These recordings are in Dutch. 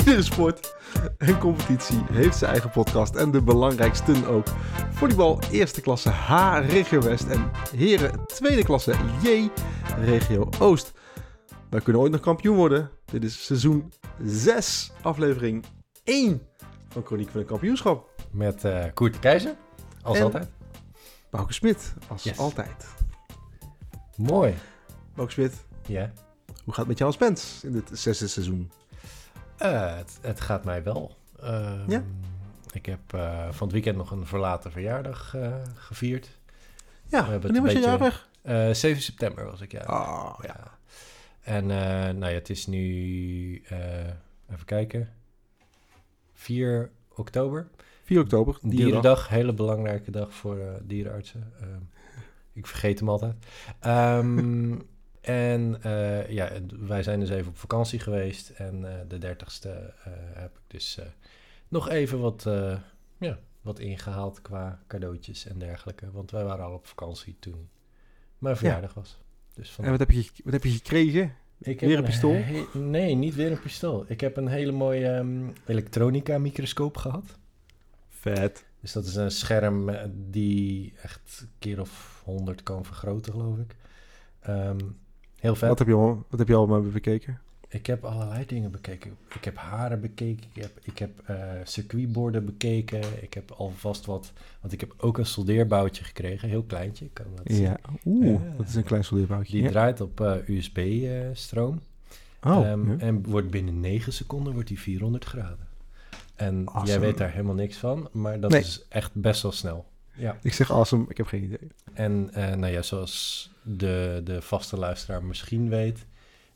Iedere sport en competitie heeft zijn eigen podcast en de belangrijkste ook. voetbal eerste klasse H, regio West en heren tweede klasse J, regio Oost. Wij kunnen ooit nog kampioen worden. Dit is seizoen 6, aflevering 1 van Chroniek van het Kampioenschap. Met eh, Koert Keizer, als altijd. Bouke Smit, als altijd. Mooi. Bouke Smit. Ja. Hoe gaat het met jou als Pens in dit zesde seizoen? Eh, het, gaat mij wel. Ehm, ja? Ik heb eh, van het weekend nog een verlaten verjaardag eh, gevierd. Ja, We wanneer was je jarig? 7 september was ik ja. Oh, ja. En nou ja, het is nu, even kijken, 4 oktober. 4 oktober, dierendag. dierendag. hele belangrijke dag voor dierenartsen. Ehm, ik vergeet hem altijd. Ehm, en eh, ja, wij zijn dus even op vakantie geweest. En uh, de dertigste eh, heb ik dus nog even wat, ja, wat ingehaald qua cadeautjes en dergelijke. Want wij waren al op vakantie toen mijn verjaardag was. Dus en wat heb, je, wat heb je gekregen? Weer een, pistool? Nee, niet weer een pistool. Ik heb een hele mooie ehm, elektronica microscoop gehad. Vet. Dus dat is een scherm die echt een keer of honderd kan vergroten, geloof ik. Um, Heel vet. Wat heb je, al, wat heb je allemaal bekeken? Ik heb allerlei dingen bekeken. Ik heb haren bekeken. Ik heb, ik heb eh, circuitborden bekeken. Ik heb alvast wat. Want ik heb ook een soldeerboutje gekregen. Heel kleintje. Ik kan dat ja, oeh. Eh, dat is een klein soldeerboutje. Die draait op eh, USB-stroom. oh. Ehm, en wordt binnen 9 seconden wordt die 400 graden. En jij weet daar helemaal niks van. Maar dat is echt best wel snel. Ja. Ik zeg awesome, ik heb geen idee. En eh, nou ja, zoals de, de vaste luisteraar misschien weet,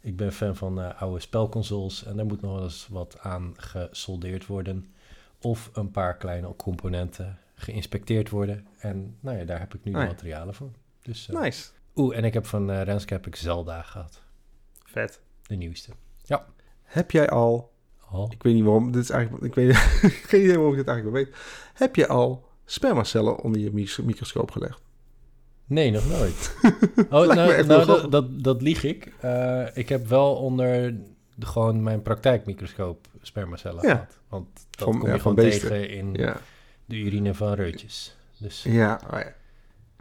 ik ben fan van eh, oude spelconsoles en daar moet nog wel eens wat aan gesoldeerd worden. Of een paar kleine componenten geïnspecteerd worden. En nou ja, daar heb ik nu de ah materialen voor. Dus, eh, nice. Oeh, en ik heb van uh, ik Zelda gehad. Vet. De nieuwste. Ja. Heb jij al... Oh. Ik weet niet waarom, dit is eigenlijk... Ik weet geen idee waarom ik dit eigenlijk wel weet. Heb je al spermacellen onder je microscoop gelegd? Nee, nog nooit. Oh, nou, nou dat, dat, lieg ik. Eh, ik heb wel onder gewoon mijn praktijkmicroscoop spermacellen gehad. Want dat van, kom je gewoon tegen in de urine van reutjes. Dus, ja, oh ja.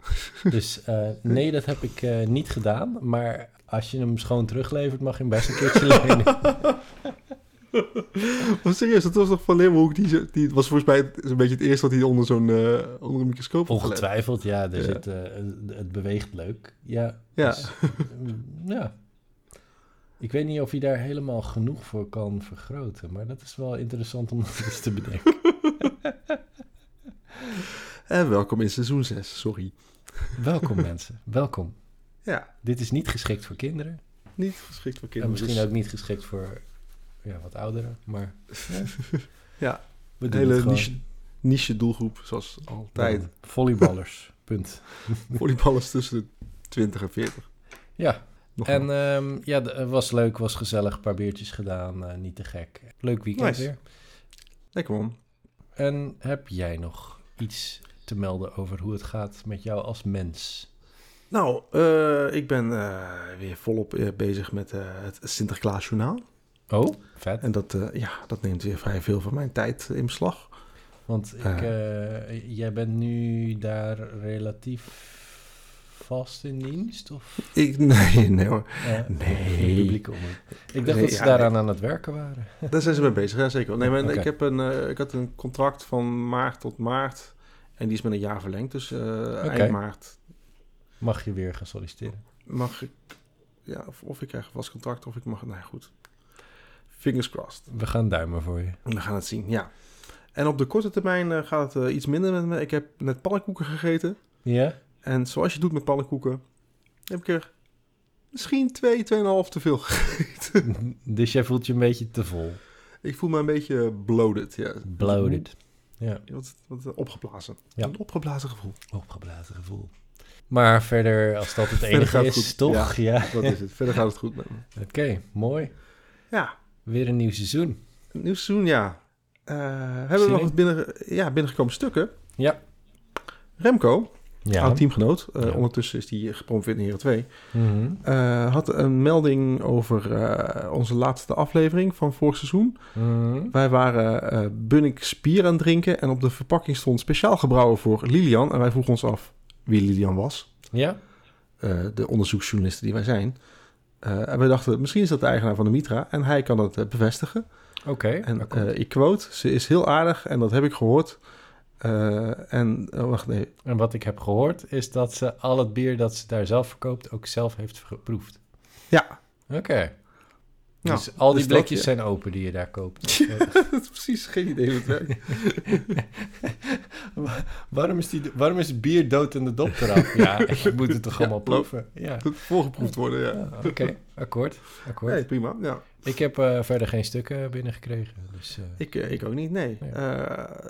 Dus eh, nee, dat heb ik eh, niet gedaan. Maar als je hem schoon teruglevert, mag je hem best een keertje lenen maar serieus, dat was toch van ook Die, die was volgens mij een beetje het eerste dat hij onder zo'n uh, onder een microscoop Ongetwijfeld, ja. Er ja. Zit, eh, het beweegt leuk. Ja. Ja. Dus, mm, ja. Ik weet niet of hij daar helemaal genoeg voor kan vergroten, maar dat is wel interessant om dat eens te bedenken. en welkom in seizoen 6, sorry. Welkom mensen, welkom. Ja. Dit is niet geschikt voor kinderen. Niet geschikt voor kinderen. En misschien dus- ook niet geschikt voor ja, wat ouderen, maar... ja, we doen hele niche, niche doelgroep, zoals altijd. Volleyballers, punt. volleyballers tussen de 20 en 40. Ja, nog en um, ja, het was leuk, was gezellig. Een paar beertjes gedaan, eh, niet te gek. Leuk weekend weer. Lekker man. En heb jij nog iets te melden over hoe het gaat met jou als mens? Nou, eh, ik ben eh, weer volop bezig met het Sinterklaasjournaal. Oh, vet. En dat, eh, ja, dat neemt weer vrij veel van mijn tijd eh, in beslag. Want ik, eh. jij bent nu daar relatief vast in dienst? Of? Ik, nee, nee hoor. Nee. Publiek om. Ik dacht dat ze daaraan aan het werken waren. Daar zijn ze mee bezig, ja, zeker. Nee, maar ik, heb een, ik had een contract van maart tot maart. En die is met een jaar verlengd, dus eind maart. Mag je weer gaan solliciteren? Mag ik, ja, of, ik krijg een vast contract of ik mag, nou goed. Fingers crossed. We gaan duimen voor je. We gaan het zien, ja. En op de korte termijn eh, gaat het eh, iets minder met me. Ik heb net pannenkoeken gegeten. Ja. En zoals je doet met pannenkoeken, heb ik er misschien twee, tweeënhalf te veel gegeten. Dus jij voelt je een beetje te vol? Ik voel me een beetje bloated, ja. Bloated, ja. Wat, wat eh, opgeblazen. Ja. Een opgeblazen gevoel. Opgeblazen gevoel. Maar verder, als dat het enige is, goed. toch? Ja, dat is het. Verder gaat het goed met me. Oké, mooi. Ja, Weer een nieuw seizoen. Een nieuw seizoen, ja. Uh, hebben we nog wat binnen, ja, binnengekomen stukken? Ja. Remco, ja. oud teamgenoot, eh, ondertussen is hij gepromoveerd in heren 2, mhm. eh, had een melding over onze laatste aflevering van vorig seizoen. Mhm. Wij waren Bunnik Spier aan het drinken en op de verpakking stond speciaal gebrouwen voor Lilian. En wij vroegen ons af wie Lilian was. Ja. de onderzoeksjournalisten die wij zijn. Eh, en we dachten, misschien is dat de eigenaar van de Mitra en hij kan dat eh, bevestigen. Oké. En eh, ik quote, ze is heel aardig en dat heb ik gehoord. en oh, wacht, nee. En wat ik heb gehoord is dat ze al het bier dat ze daar zelf verkoopt ook zelf heeft geproefd. Ja. Oké. Nou, dus al die dus blikjes zijn open die je daar koopt. Dat is precies geen idee wat werkt. waarom, is die, waarom is bier dood in de dop eraf? ja, je moet het toch allemaal proeven? Ja. Het moet voorgeproefd worden, ja. Oké, akkoord. akkoord. Nee, prima, ja. Ik heb eh, verder geen stukken binnengekregen. Dus, eh, ik, eh, ik ook niet, nee.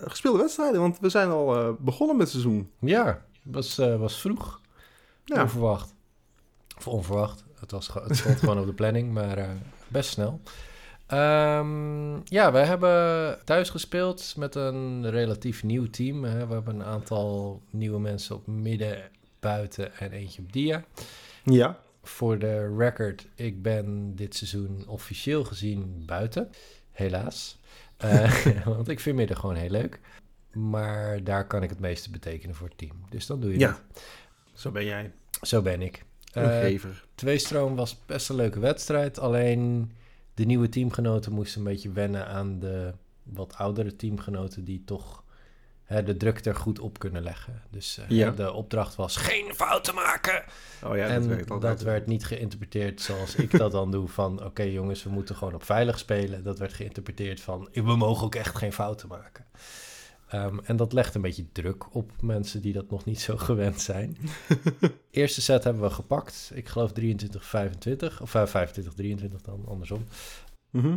gespeelde wedstrijden, want we zijn al begonnen met het seizoen. Ja, was, was vroeg. Onverwacht. Of onverwacht. Het, was, het stond gewoon op de planning, maar best snel. Um, ja, we hebben thuis gespeeld met een relatief nieuw team. Hè. We hebben een aantal nieuwe mensen op midden, buiten en eentje op dia. Ja. Voor de record, ik ben dit seizoen officieel gezien buiten. Helaas. Eh, want ik vind midden gewoon heel leuk. Maar daar kan ik het meeste betekenen voor het team. Dus dan doe je ja. Zo ben jij. Zo ben ik. Eh, Twee tweestroom was best een leuke wedstrijd. Alleen de nieuwe teamgenoten moesten een beetje wennen aan de wat oudere teamgenoten die toch hè, de druk er goed op kunnen leggen. Dus eh, de opdracht was geen fouten maken. Oh ja, en dat, dat werd niet geïnterpreteerd zoals ik dat dan doe van oké jongens, we moeten gewoon op veilig spelen. Dat werd geïnterpreteerd van we mogen ook echt geen fouten maken. Ehm, en dat legt een beetje druk op mensen die dat nog niet zo gewend zijn. Eerste set hebben we gepakt. Ik geloof 23-25. Of eh, 25-23 dan, andersom. Mhm.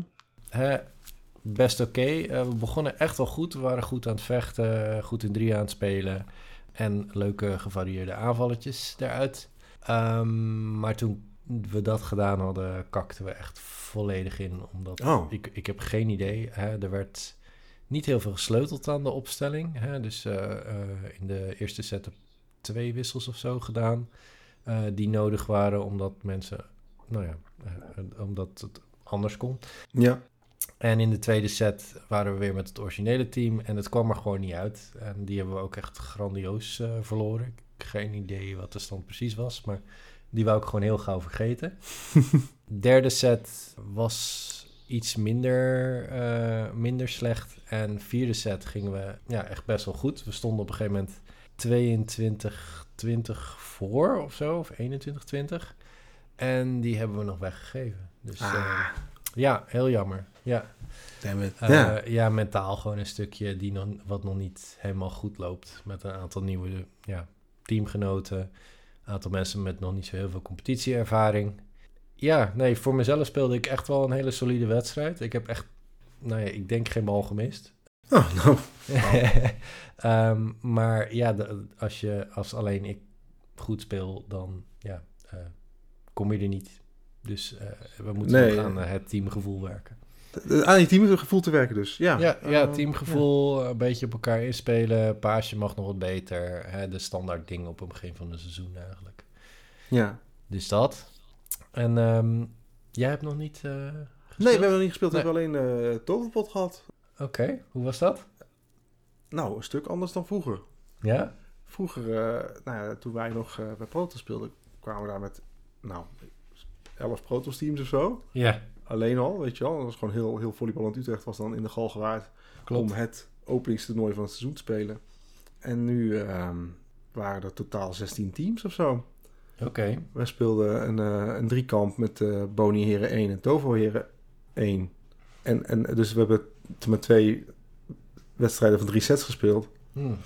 Best oké. Eh, we begonnen echt wel goed. We waren goed aan het vechten, goed in drie aan het spelen. En leuke gevarieerde aanvalletjes daaruit. Ehm, maar toen we dat gedaan hadden, kakten we echt volledig in. Omdat oh. ik, ik heb geen idee. Hè, er werd niet heel veel gesleuteld aan de opstelling. Hè? Dus eh, eh, in de eerste set twee wissels of zo gedaan. Eh, die nodig waren omdat mensen. Nou ja, omdat het anders kon. Ja. En in de tweede set waren we weer met het originele team en het kwam er gewoon niet uit. En die hebben we ook echt grandioos verloren. Ik heb geen idee wat de stand precies was, maar die wou ik gewoon heel gauw vergeten. derde set was iets minder, eh, minder slecht. En vierde set gingen we ja, echt best wel goed. We stonden op een gegeven moment 22, 20 voor of zo, of 21, 20. En die hebben we nog weggegeven. Dus ah. eh, ja, heel jammer. Ja. Uh, ja. ja. mentaal gewoon een stukje die nog, wat nog niet helemaal goed loopt. Met een aantal nieuwe ja, teamgenoten. Een aantal mensen met nog niet zo heel veel competitieervaring. Ja, nee, voor mezelf speelde ik echt wel een hele solide wedstrijd. Ik heb echt, nou ja, ik denk geen bal gemist. Oh, nou. Ehm, maar ja, als, je, als alleen ik goed speel, dan ja, eh, kom je er niet. Dus eh, we moeten nee, aan eh, het teamgevoel werken. Aan je teamgevoel te werken dus, ja. Ja, ja teamgevoel, een beetje op elkaar inspelen. Paasje mag nog wat beter. Hè, de standaard ding op het begin van het seizoen eigenlijk. Ja. Dus dat. En ehm, jij hebt nog niet. Uh, nee, we hebben nog niet gespeeld. We hebben alleen uh, Toverpot gehad. Oké, hoe was dat? Nou, een stuk anders dan vroeger. Ja? Vroeger, eh, nou ja, toen wij nog bij Proto speelden, kwamen we daar met, nou, elf Protos teams of zo. Ja. Alleen al, weet je wel. Dat was gewoon heel, heel volleyballand Utrecht was dan in de gal gewaard. Om het openingstoernooi van het seizoen te spelen. En nu ehm, waren er totaal 16 teams of zo. Oké. We speelden een, eh, een driekamp met eh, Boni Heren 1 en Tovo Heren 1. En, en dus we hebben met twee wedstrijden van drie sets gespeeld. Hmm.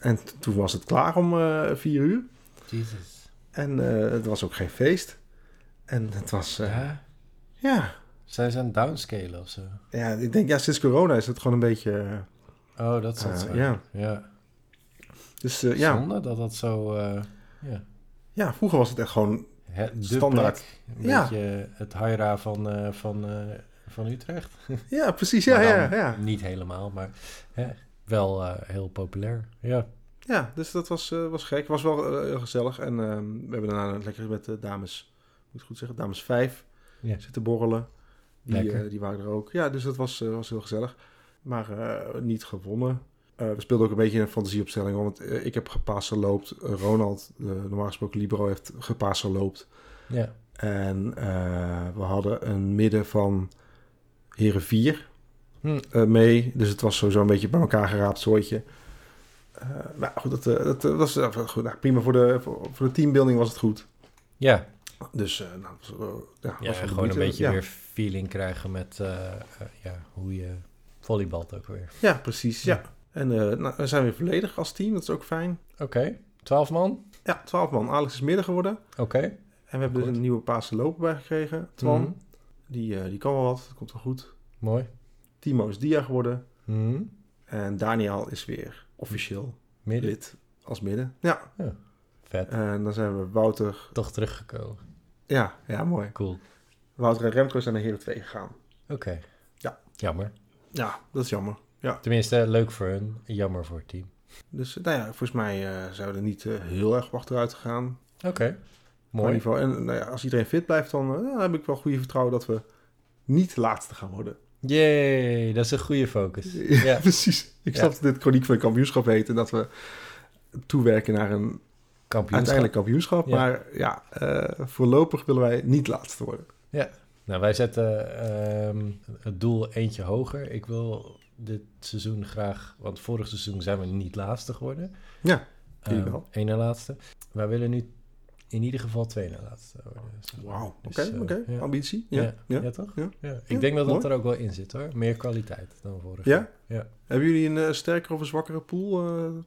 En toen was het klaar om eh, vier uur. Jezus. En het was ook geen feest. En het was... ja. zij Zijn downscalen of zo? Ja, ik denk, ja, sinds corona is het gewoon een beetje... oh, dat zat uh, Ja. ja. Dus ja. Zonde dat dat zo... Uh. Ja, vroeger was het echt gewoon de standaard. Ja. beetje het Haira van, eh, van, eh, van Utrecht. Ja, precies. Ja, ja, ja, Niet helemaal, maar hè, wel eh, heel populair. Ja. Ja, dus dat was, was gek. Was wel heel gezellig. En ehm, we hebben daarna lekker met de dames, moet goed zeggen, dames vijf zitten borrelen. Die, die waren er ook. Ja, dus dat was, was heel gezellig. Maar niet gewonnen. Eh, we speelden ook een beetje een fantasieopstelling. Want eh, ik heb gepasen loopt. Eh, Ronald, normaal gesproken libero, heeft gepasen loopt. Ja. En we hadden een midden van heren 4 hm. mee. Dus het was sowieso een beetje bij elkaar geraapt soortje. nou goed, dat, dat was goed, nou, prima voor de, voor, de teambuilding was het goed. Ja. Dus nou, ja, gewoon een beetje weer feeling krijgen met ja, hoe je volleybalt ook weer. Ja, precies. ja. En eh, nou, we zijn weer volledig als team, dat is ook fijn. Oké, okay. 12 man? Ja, 12 man. Alex is midden geworden. Oké. En we hebben dus een nieuwe Paasse loper bij gekregen, Twan. Mhm. Die, eh, die kan wel wat, dat komt wel goed. Mooi. Timo is dia geworden. Mhm. En Daniel is weer officieel midden. lid als midden. Ja. ja. Vet. En dan zijn we Wouter... Toch teruggekomen. Ja, ja, mooi. Cool. Wouter en Remco zijn naar Heren 2 gegaan. Oké. Ja. Jammer. Ja, dat is jammer. Ja. Tenminste, leuk voor hun, jammer voor het team. Dus nou ja, volgens mij eh, zouden we niet eh, heel erg achteruit gegaan. Oké, mooi. En nou ja, als iedereen fit blijft, dan, eh, nou, heb ik wel goede vertrouwen dat we niet laatste gaan worden. Jee, dat is een goede focus. Ja, precies. Ik snap dit chroniek van kampioenschap heten dat we toewerken naar een kampioenschap. uiteindelijk kampioenschap. Maar ja, voorlopig willen wij niet laatste worden. Ja, nou wij zetten ehm, het doel eentje hoger. Ik wil dit seizoen graag, want vorig seizoen zijn we niet laatste geworden. Ja, um, één na laatste. Wij willen nu in ieder geval twee na laatste worden. Dus, eh, Wauw, dus, oké, eh, oké. Ambitie. Ja, ja. ja. ja toch? Ja. Ik denk dat dat er ook wel in zit hoor. Meer kwaliteit dan vorig jaar. Ja? Hebben jullie een eh, uh, sterkere of een zwakkere pool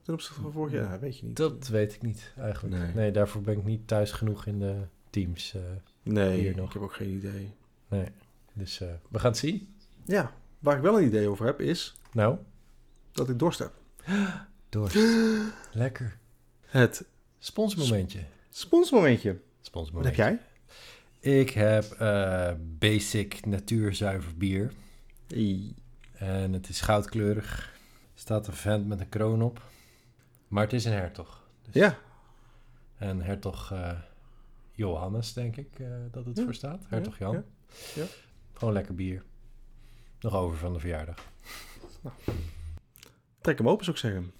ten opzichte van vorig jaar? Mm, weet je niet. Dat weet ik niet eigenlijk. Nee. daarvoor ben ik niet thuis genoeg in de teams. Nee, hier nog. ik heb ook geen idee. Nee, dus we gaan het zien. Ja, Waar ik wel een idee over heb is... Nou? Dat ik dorst heb. Dorst. Lekker. Het... Sponsmomentje. Sponsmomentje. Sponsmomentje. Wat heb jij? Ik heb eh, basic natuurzuiver bier. En het is goudkleurig. Staat een vent met een kroon op. Maar het is een hertog. Dus ja. En hertog uh, Johannes, denk ik, eh, dat het voor staat. Hertog Jan. Ja. Gewoon lekker bier nog over van de verjaardag. Nou, trek hem open, zou ik zeggen.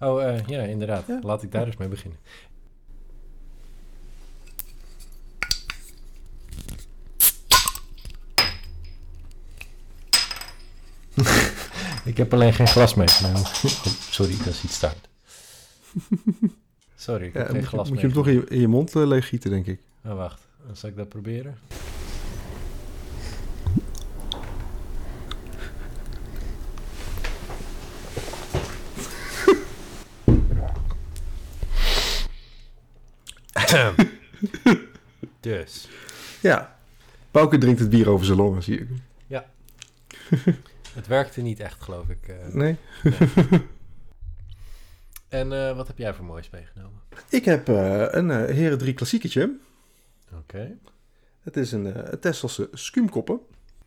Oh, eh, ja, inderdaad. Laat ik daar eens mee beginnen. ik heb alleen geen glas meegenomen. Oh, sorry, dat is iets staand. Sorry, ik heb geen glas mee. Moet je hem toch in je, mond uh, denk ik. Oh, wacht. dan Zal ik dat proberen? dus. Ja. Pauke drinkt het bier over zijn longen, zie ik. Ja. het werkte niet echt, geloof ik. Eh. Nee. en eh, wat heb jij voor moois meegenomen? Ik heb eh, een Heren 3 klassieketje. Oké. Het is een Tesselse skumkoppen.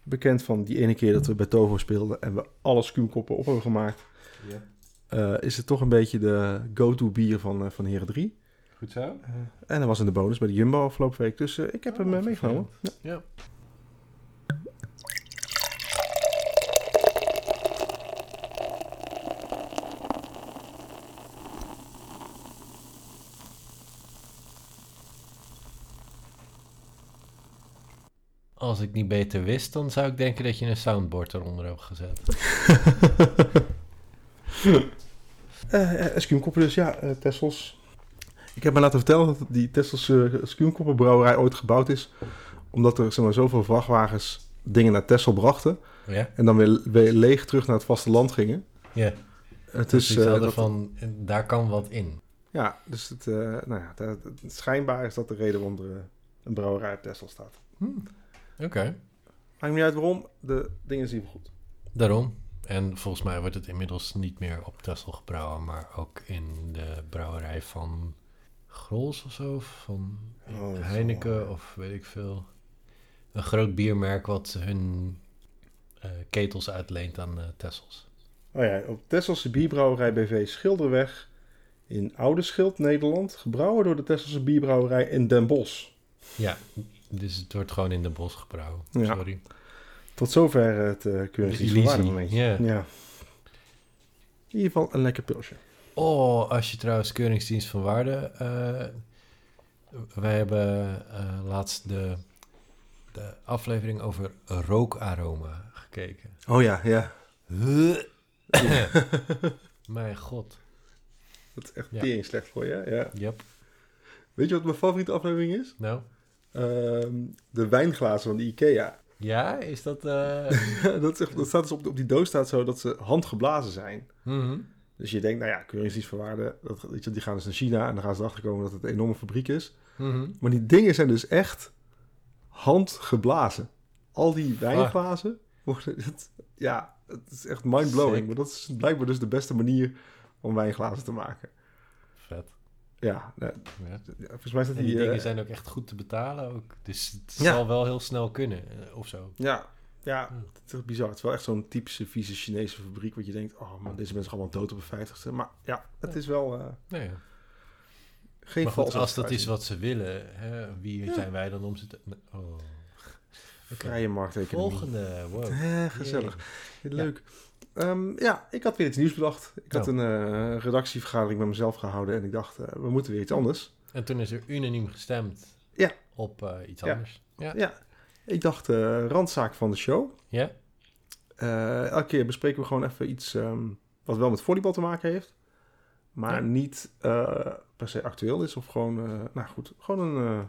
Bekend van die ene keer dat we bij Tovo speelden en we alle skumkoppen op hebben gemaakt. Ja. is het toch een beetje de go-to bier van, van Heren 3. Goed zo. Eh, en hij was in de bonus bij de Jumbo afgelopen week. Dus eh, ik heb oh, hem eh, meegenomen. ja. als ik niet beter wist, dan zou ik denken dat je een soundboard eronder hebt gezet. uh, SQM dus, ja, uh, Tessels. Ik heb me laten vertellen dat die Tesselse schuurkoppenbrouwerij ooit gebouwd is. Omdat er zeg maar, zoveel vrachtwagens dingen naar Tessel brachten. Ja. En dan weer, weer, leeg terug naar het vasteland gingen. Ja. Het is, dus uh, van, daar kan wat in. Ja, dus het, eh, nou ja, schijnbaar is dat de reden waarom er eh, een brouwerij op Tessel staat. Hmm. Oké. Okay. Maakt niet uit waarom, de dingen zien we goed. Daarom. En volgens mij wordt het inmiddels niet meer op Tessel gebrouwen, maar ook in de brouwerij van Grols of zo, van oh, Heineken of weet ik veel. Een groot biermerk wat hun eh, ketels uitleent aan eh, Tessels. Oh ja, op Tesselse Bierbrouwerij BV Schilderweg in Oude Schild, Nederland. Gebrouwen door de Tesselse Bierbrouwerij in Den Bosch. Ja, dus het wordt gewoon in Den Bosch gebrouwen. Sorry. Tot zover het eh, uh, cursus. Ja. ja. In ieder geval een lekker pilsje. Oh, als je trouwens Keuringsdienst van Waarde. Eh, wij hebben eh, laatst de, de, aflevering over rookaroma gekeken. Oh ja, ja. Mijn god. Dat is echt ja. slecht voor je, ja. Yep. Weet je wat mijn favoriete aflevering is? Nou? Ehm, de wijnglazen van de Ikea. Ja, is dat... Eh, dat, dat, staat dus op, die doos staat zo dat ze handgeblazen zijn. Mm. Dus je denkt, nou ja, currencies-voorwaarde, dat, die gaan dus naar China en dan gaan ze erachter komen dat het een enorme fabriek is. Mhm. Maar die dingen zijn dus echt handgeblazen. Al die wijnglazen ja, het is echt mindblowing. Maar dat is blijkbaar dus de beste manier om wijnglazen te maken. Vet. Ja, ja. die... Dingen eh, zijn ook echt goed te betalen ook. Dus het zal wel heel snel kunnen, eh, of zo. Ja, ja, hmm. het is bizar. Het is wel echt zo'n typische vieze Chinese fabriek... wat je denkt, oh man, deze mensen gaan wel dood op een vijftigste. Maar ja, het is wel... Eh, geen maar als dat is wat ze willen, hè, wie zijn wij dan om ze te... Oh. Okay. Vrije markteconomie. Volgende, wow. Eh, gezellig. Leuk. Ja. Ja. ik had weer iets nieuws bedacht. Ik had oh. een eh, redactievergadering met mezelf gehouden en ik dacht, we moeten weer iets anders. En toen is er unaniem gestemd ja. op iets ja. anders. Ja. Ik dacht, uh, randzaak van de show. Ja. Eh, elke keer bespreken we gewoon even iets ehm, wat wel met volleybal te maken heeft. Maar niet eh, per se actueel is. Of gewoon, nou goed, gewoon een,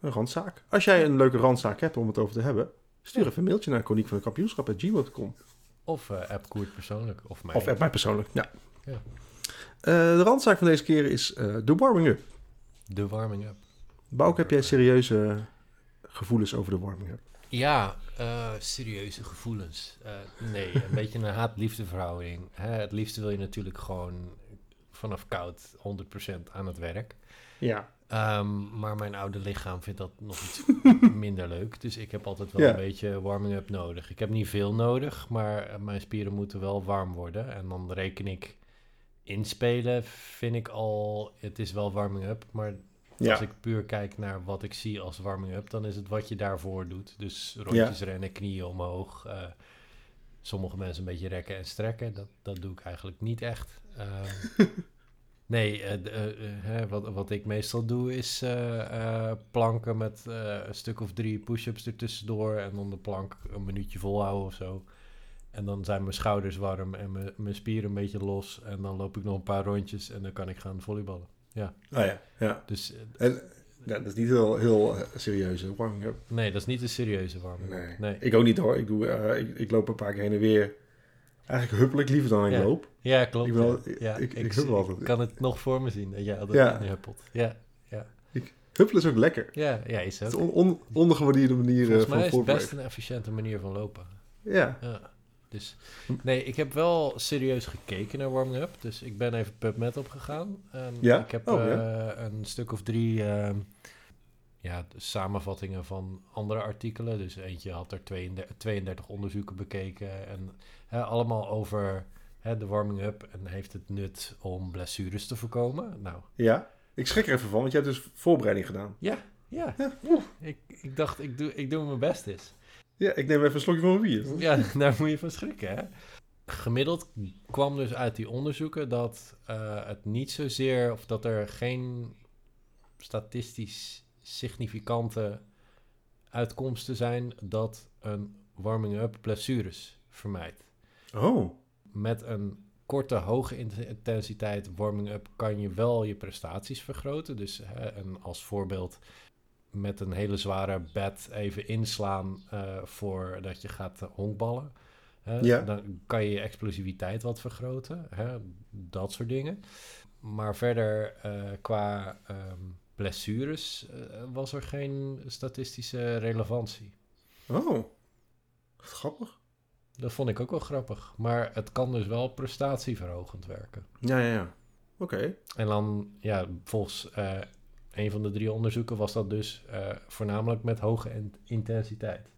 een randzaak. Als jij een leuke randzaak hebt om het over te hebben, stuur even een mailtje naar koniek van de kampioenschap.gmail.com. Of app Koert persoonlijk. Of, mij. of app mij persoonlijk, ja. ja. de randzaak van deze keer is de warming-up. De warming-up. Bouwk, heb jij serieuze gevoelens over de warming hebt. Ja, eh, serieuze gevoelens. Eh, nee, een beetje een haat-liefde verhouding. Hè, het liefste wil je natuurlijk gewoon vanaf koud 100% aan het werk. Ja. Ehm, maar mijn oude lichaam vindt dat nog iets minder leuk. Dus ik heb altijd wel een beetje warming-up nodig. Ik heb niet veel nodig, maar eh, mijn spieren moeten wel warm worden. En dan reken ik inspelen, vind ik al. Het is wel warming-up, maar als ik puur kijk naar wat ik zie als warming-up, dan is het wat je daarvoor doet. Dus rondjes rennen, knieën omhoog. Eh, sommige mensen een beetje rekken en strekken. Dat, dat doe ik eigenlijk niet echt. Ehm, nee, eh, eh, wat, wat ik meestal doe is planken met een stuk of drie push-ups ertussendoor. En dan de plank een minuutje volhouden of zo. En dan zijn mijn schouders warm en mijn spieren een beetje los. En dan loop ik nog een paar rondjes en dan kan ik gaan volleyballen. Ja. Nou ja, ja. Dus, eh, en, ja, dat is niet heel, heel eh, serieuze warming. Nee, dat is niet de serieuze warming. Nee. nee. Ik ook niet hoor. Ik, doe, eh, ik, ik, loop een paar keer heen en weer. Eigenlijk huppel ik liever dan ik loop. Ja, klopt. Ik, wel, ja. ik, ik, ik altijd. kan het nog voor me zien dat jij altijd huppelt. Ja, ja. Huppelen is ook lekker. Ja, ja is het. Het is on, on, ondergewaardeerde manier Volgens mij is het best een efficiënte manier van lopen. Ja. ja. Dus nee, ik heb wel serieus gekeken naar Warming Up. Dus ik ben even PubMed opgegaan. En ja? Ik heb oh, eh, een stuk of drie ehm, ja, samenvattingen van andere artikelen. Dus eentje had er 32, 32 onderzoeken bekeken. En allemaal over de warming up en heeft het nut om blessures te voorkomen. Nou. Ja, ik schrik er even van, want je hebt dus voorbereiding gedaan. Ja, ja. ja. Ik, ik dacht, ik doe, ik doe mijn best eens. Ja, ik neem even een slokje van mijn bier. Ja, daar moet je van schrikken, hè? Gemiddeld kwam dus uit die onderzoeken dat eh, het niet zozeer... of dat er geen statistisch significante uitkomsten zijn... dat een warming-up blessures vermijdt. Oh. Met een korte, hoge intensiteit warming-up kan je wel je prestaties vergroten. Dus hè, en als voorbeeld met een hele zware bed even inslaan eh, voordat je gaat eh, honkballen. Ja. Dan kan je je explosiviteit wat vergroten. Hè? Dat soort dingen. Maar verder eh, qua ehm, blessures was er geen statistische relevantie. Oh, grappig. Dat vond ik ook wel grappig. Maar het kan dus wel prestatieverhogend werken. Ja, ja, ja. Oké. En dan, ja, volgens een van de drie onderzoeken was dat dus eh, voornamelijk met hoge intensiteit.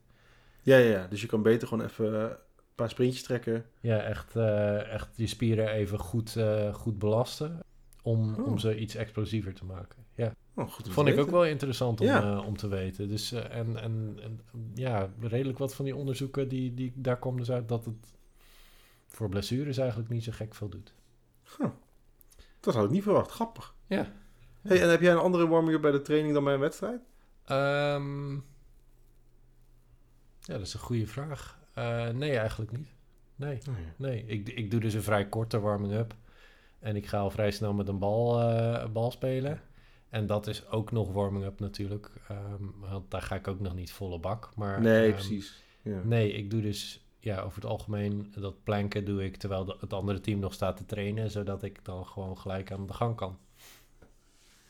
Ja, ja, ja, dus je kan beter gewoon even eh, een paar sprintjes trekken. Ja, echt, uh, echt je spieren even goed, goed belasten om, oh. om ze iets explosiever te maken. Ja. Oh, goed Vond ik ook wel interessant om, om te weten. Dus, en, en, en, ja, redelijk wat van die onderzoeken, die, die, daar komen, dus uit dat het voor blessures eigenlijk niet zo gek veel doet. Dat had ik niet verwacht. Grappig. Ja. Hey, en heb jij een andere warming-up bij de training dan bij een wedstrijd? Ehm, ja, dat is een goede vraag. Eh, nee, eigenlijk niet. Nee, oh, nee. Ik, ik doe dus een vrij korte warming-up. En ik ga al vrij snel met een bal, eh, bal spelen. En dat is ook nog warming-up natuurlijk. Ehm, want daar ga ik ook nog niet volle bak. Maar, nee, ehm, precies. Ja. Nee, ik doe dus ja, over het algemeen dat planken doe ik terwijl het andere team nog staat te trainen. Zodat ik dan gewoon gelijk aan de gang kan.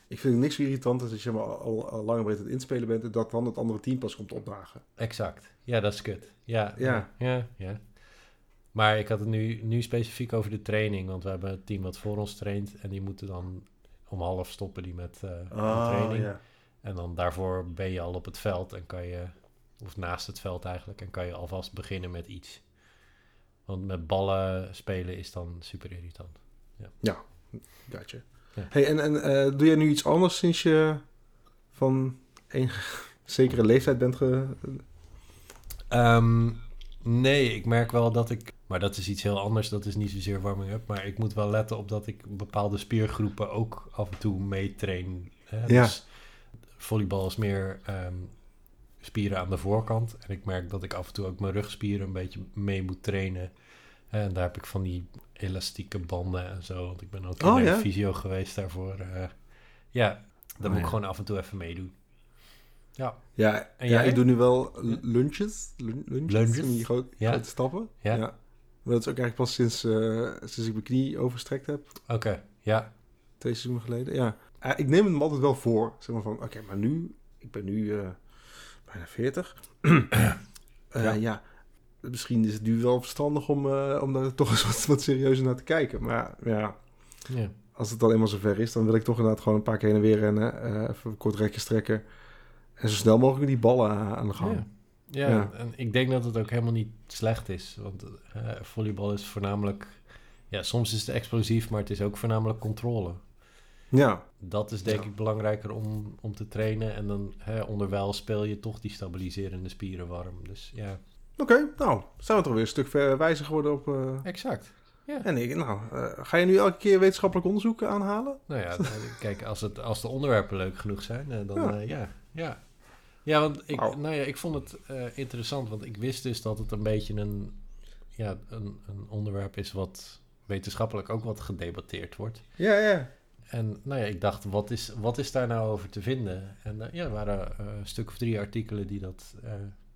Ik vind het niks irritant als je al, al lang breed het inspelen bent en dat dan het andere team pas komt opdagen. Exact. Ja, dat is kut. Ja, ja, ja. Maar ik had het nu, nu specifiek over de training, want we hebben het team wat voor ons traint en die moeten dan om half stoppen die met oh, training. Ja. En dan daarvoor ben je al op het veld en kan je, of naast het veld eigenlijk, en kan je alvast beginnen met iets. Want met ballen spelen is dan super irritant. Ja, ja je. Hey, en, en eh, doe jij nu iets anders sinds je van een zekere leeftijd bent ge... Ehm, nee, ik merk wel dat ik... Maar dat is iets heel anders, dat is niet zozeer warming-up. Maar ik moet wel letten op dat ik bepaalde spiergroepen ook af en toe meetrain. Ja. Dus volleybal is meer ehm, spieren aan de voorkant. En ik merk dat ik af en toe ook mijn rugspieren een beetje mee moet trainen. En daar heb ik van die elastieke banden en zo. Want ik ben ook oh, ja? visio geweest daarvoor. Eh. Ja, dan moet oh, ik gewoon af en toe even meedoen. Ja. Ja, en ja ik doe nu wel lunches. Lun lunches. die Groot, ja. grote stappen. Ja. ja. Maar dat is ook eigenlijk pas sinds, eh, sinds ik mijn knie overstrekt heb. Oké, ja. Twee seizoenen geleden, ja. Eh, ik neem hem altijd wel voor. Zeg maar van, oké, maar nu... Ik ben nu bijna 40. ja. ja misschien is het nu wel verstandig om, eh, om daar toch eens wat, wat serieuzer naar te kijken. Maar ja, ja. als het dan eenmaal zover is, dan wil ik toch inderdaad gewoon een paar keer heen en weer rennen. Eh, even kort rekjes strekken En zo snel mogelijk die ballen aan de gang. Ja. Ja, en ik denk dat het ook helemaal niet slecht is. Want uh, volleybal is voornamelijk... Ja, soms is het explosief, maar het is ook voornamelijk controle. Ja. Dat is denk ik belangrijker om, om te trainen. En dan hè, onderwijl speel je toch die stabiliserende spieren warm. Dus ja... Oké, nou, zijn we toch weer een stuk wijzer geworden op... Eh, exact. Ja. En ik, nou, eh, ga je nu elke keer wetenschappelijk onderzoek aanhalen? Nou ja, kijk, als, het, als de onderwerpen leuk genoeg zijn, eh, dan ja. ja. ja, ja. want ik, nou ja, ik vond het interessant, want ik wist dus dat het een beetje een, ja, een, een onderwerp is wat wetenschappelijk ook wat gedebatteerd wordt. Ja, ja. En nou ja, ik dacht, wat is, wat is daar nou over te vinden? En ja, er waren een stuk of drie artikelen die dat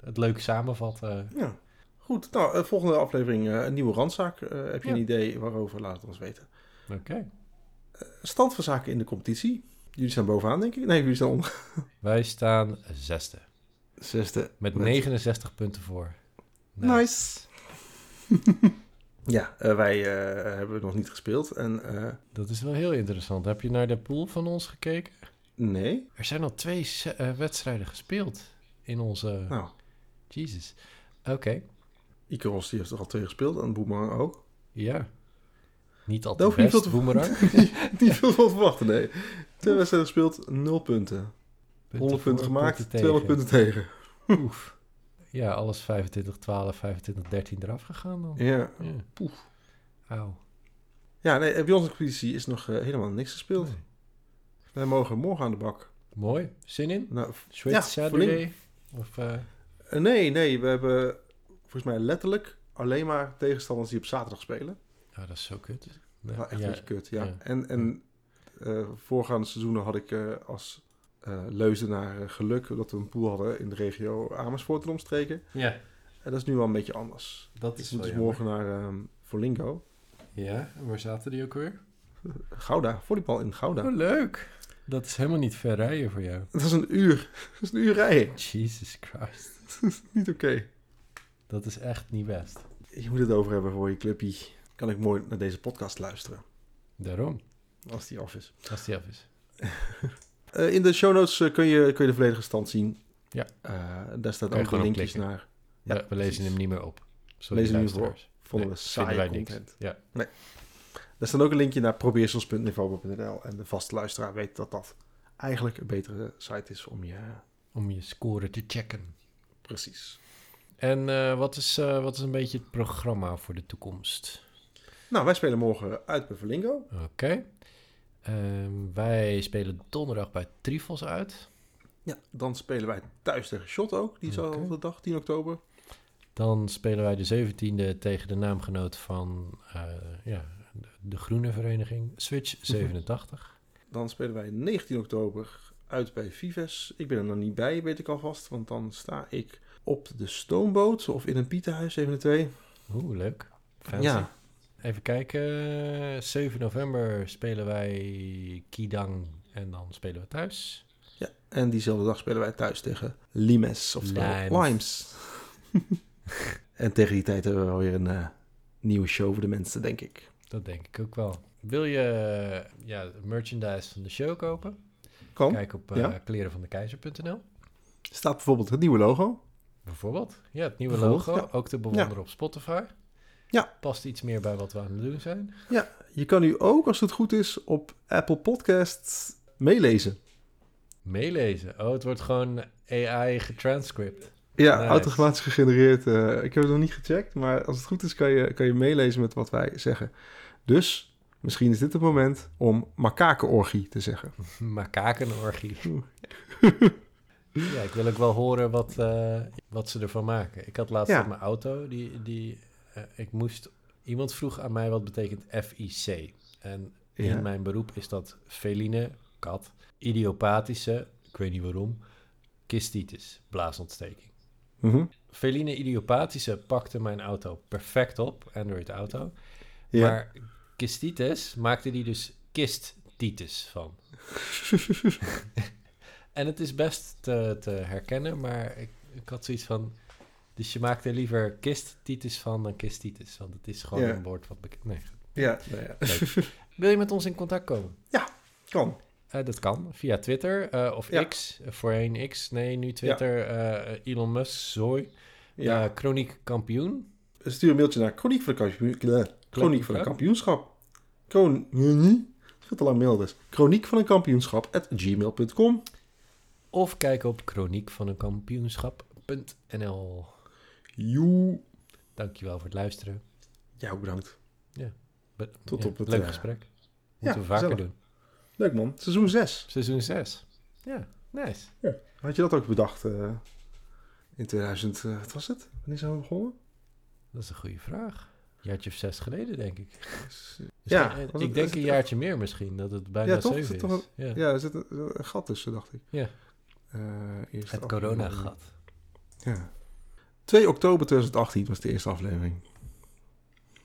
het leuke samenvat. Eh. Ja. Goed, nou, eh, volgende aflevering eh, een nieuwe randzaak. heb je een idee waarover? Laat het ons weten. Oké. Stand van zaken in de competitie. Jullie staan bovenaan, denk ik. Nee, jullie staan onder. Wij staan zesde. Zesde. Met, met... 69 punten voor. Nou. Nice. ja, wij hebben nog niet gespeeld. En. Dat is wel heel interessant. Heb je naar de pool van ons gekeken? Nee. Er zijn al twee wedstrijden gespeeld in onze nou, Jezus. Oké. Okay. Icaros die heeft er al tegen gespeeld en Boomerang ook. Ja. Niet altijd te niet veel te Boomerang. niet veel van te verwachten, nee. Twee wedstrijden gespeeld, 0 punten. 100 punten gemaakt, 12 punten tegen. Oef. Ja, alles 25, 12, 25, 13 eraf gegaan dan. Ja, ja. poef. Auw. Ja, nee, eh, bij onze competitie is nog eh, helemaal niks gespeeld. Wij mogen morgen aan de bak. Mooi, zin in? Nou, Switch Saturday? Of... Eh, eh, nee, nee. We hebben volgens mij letterlijk alleen maar tegenstanders die op zaterdag spelen. Ja, dat is zo kut. Nee, echt een beetje kut, ja. En, en eh, voorgaande seizoenen had ik eh, als leuze naar geluk dat we een pool hadden in de regio Amersfoort en omstreken. Ja. En dat is nu wel een beetje anders. Dat is ik moet dus morgen naar um, Volingo. Ja, en waar zaten die ook weer? Gouda, volleybal in Gouda. Oh, leuk. Dat is helemaal niet ver rijden voor jou. Dat is een uur. Dat is een uur rijden. Jesus Christ. Dat is niet oké. Dat is echt niet best. Je moet het over hebben voor je clubje. Kan ik mooi naar deze podcast luisteren. Daarom. Als die af is. Als die af is. Eh, in de show notes eh, kun, je, kun je de volledige stand zien. Ja. Eh, daar staat ook een linkjes naar. Ja, we, lezen hem niet meer op. Sorry, lezen we niet meer. Vonden we saai content. Ja. Nee. Er staat ook een linkje naar probeersels.niveaubob.nl. En de vaste luisteraar weet dat dat eigenlijk een betere site is om je... Om je score te checken. Precies. En eh, wat, is, eh, wat is een beetje het programma voor de toekomst? Nou, wij spelen morgen uit bij Verlingo. Oké. Ehm, wij spelen donderdag bij Trifos uit. Ja, dan spelen wij thuis tegen Shot ook. Die zo okay. de dag, 10 oktober. Dan spelen wij de 17e tegen de naamgenoot van eh, ja, de, Groene Vereniging, Switch mhm. 87. Dan spelen wij 19 oktober uit bij Vives. Ik ben er nog niet bij, weet ik alvast, want dan sta ik op de stoomboot of in een pietenhuis, even de twee. Oeh, leuk. Fancy. Ja. Even kijken, 7 november spelen wij Kidang en dan spelen we thuis. Ja, en diezelfde dag spelen wij thuis tegen Limes, of Limes. en tegen die tijd hebben we alweer een eh, nieuwe show voor de mensen, denk ik. Dat denk ik ook wel. Wil je ja, merchandise van de show kopen? Kom. Kijk op eh, ja. klerenvandekeizer.nl. Staat bijvoorbeeld het nieuwe logo. Bijvoorbeeld, ja, het nieuwe logo. Ook te bewonderen op Spotify. Ja. Past iets meer bij wat we aan het doen zijn. Ja, je kan nu ook, als het goed is, op Apple Podcasts meelezen. Meelezen? Oh, het wordt gewoon AI getranscript. Ja, automatisch gegenereerd. Eh, ik heb het nog niet gecheckt, maar als het goed is kan je, kan je meelezen met wat wij zeggen. Dus misschien is dit het moment om makakenorgie te zeggen. makakenorgie. ja, ik wil ook wel horen wat, eh, wat ze ervan maken. Ik had laatst mijn auto, die, die, eh, ik moest, iemand vroeg aan mij wat betekent FIC. En in mijn beroep is dat feline, kat, idiopathische, ik weet niet waarom, kistitis, blaasontsteking. Mm. Feline idiopathische pakte mijn auto perfect op, Android auto. Ja. Maar Kistitis maakte die dus Kisttitis van. en het is best te, te herkennen, maar ik, ik, had zoiets van... Dus je maakt er liever Kisttitis van dan Kistitis. Want het is gewoon een woord wat bekend... Nee, ja, ja. Wil je met ons in contact komen? Ja, kan. Eh, dat kan via Twitter eh, of. X, voorheen X, nee, nu Twitter, eh, Elon Musk, zooi. Ja. Chroniek Kampioen. Stuur een mailtje naar Chroniek van de Chroniek van een kampioenschap. Chroniek. Veel te lang mail. Chroniek van een kampioenschap gmail.com. Of kijk op chroniek van een kampioenschap.nl. Joe. Dankjewel voor het luisteren. Ja, ook bedankt. Ja. Tot op het leuk eh, gesprek. Moeten we vaker doen. Leuk man. Seizoen 6. Seizoen 6. Ja, nice. Ja. Had je dat ook bedacht eh, in 2000? Eh, wat was het? Wanneer zijn we begonnen? Dat is een goede vraag jaartje of zes geleden, denk ik. Eh, dus ja, ik denk een jaartje meer misschien, dat het bijna zeven is. Ja. ja. er zit een, gat tussen, dacht ik. Ja. Eh, het coronagat. Ja. 2 oktober 2018 was de eerste aflevering.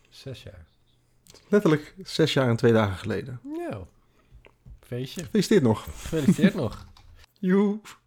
Zes jaar. Letterlijk zes jaar en twee dagen geleden. Ja. feestje. Gefeliciteerd nog. Gefeliciteerd nog. Joep.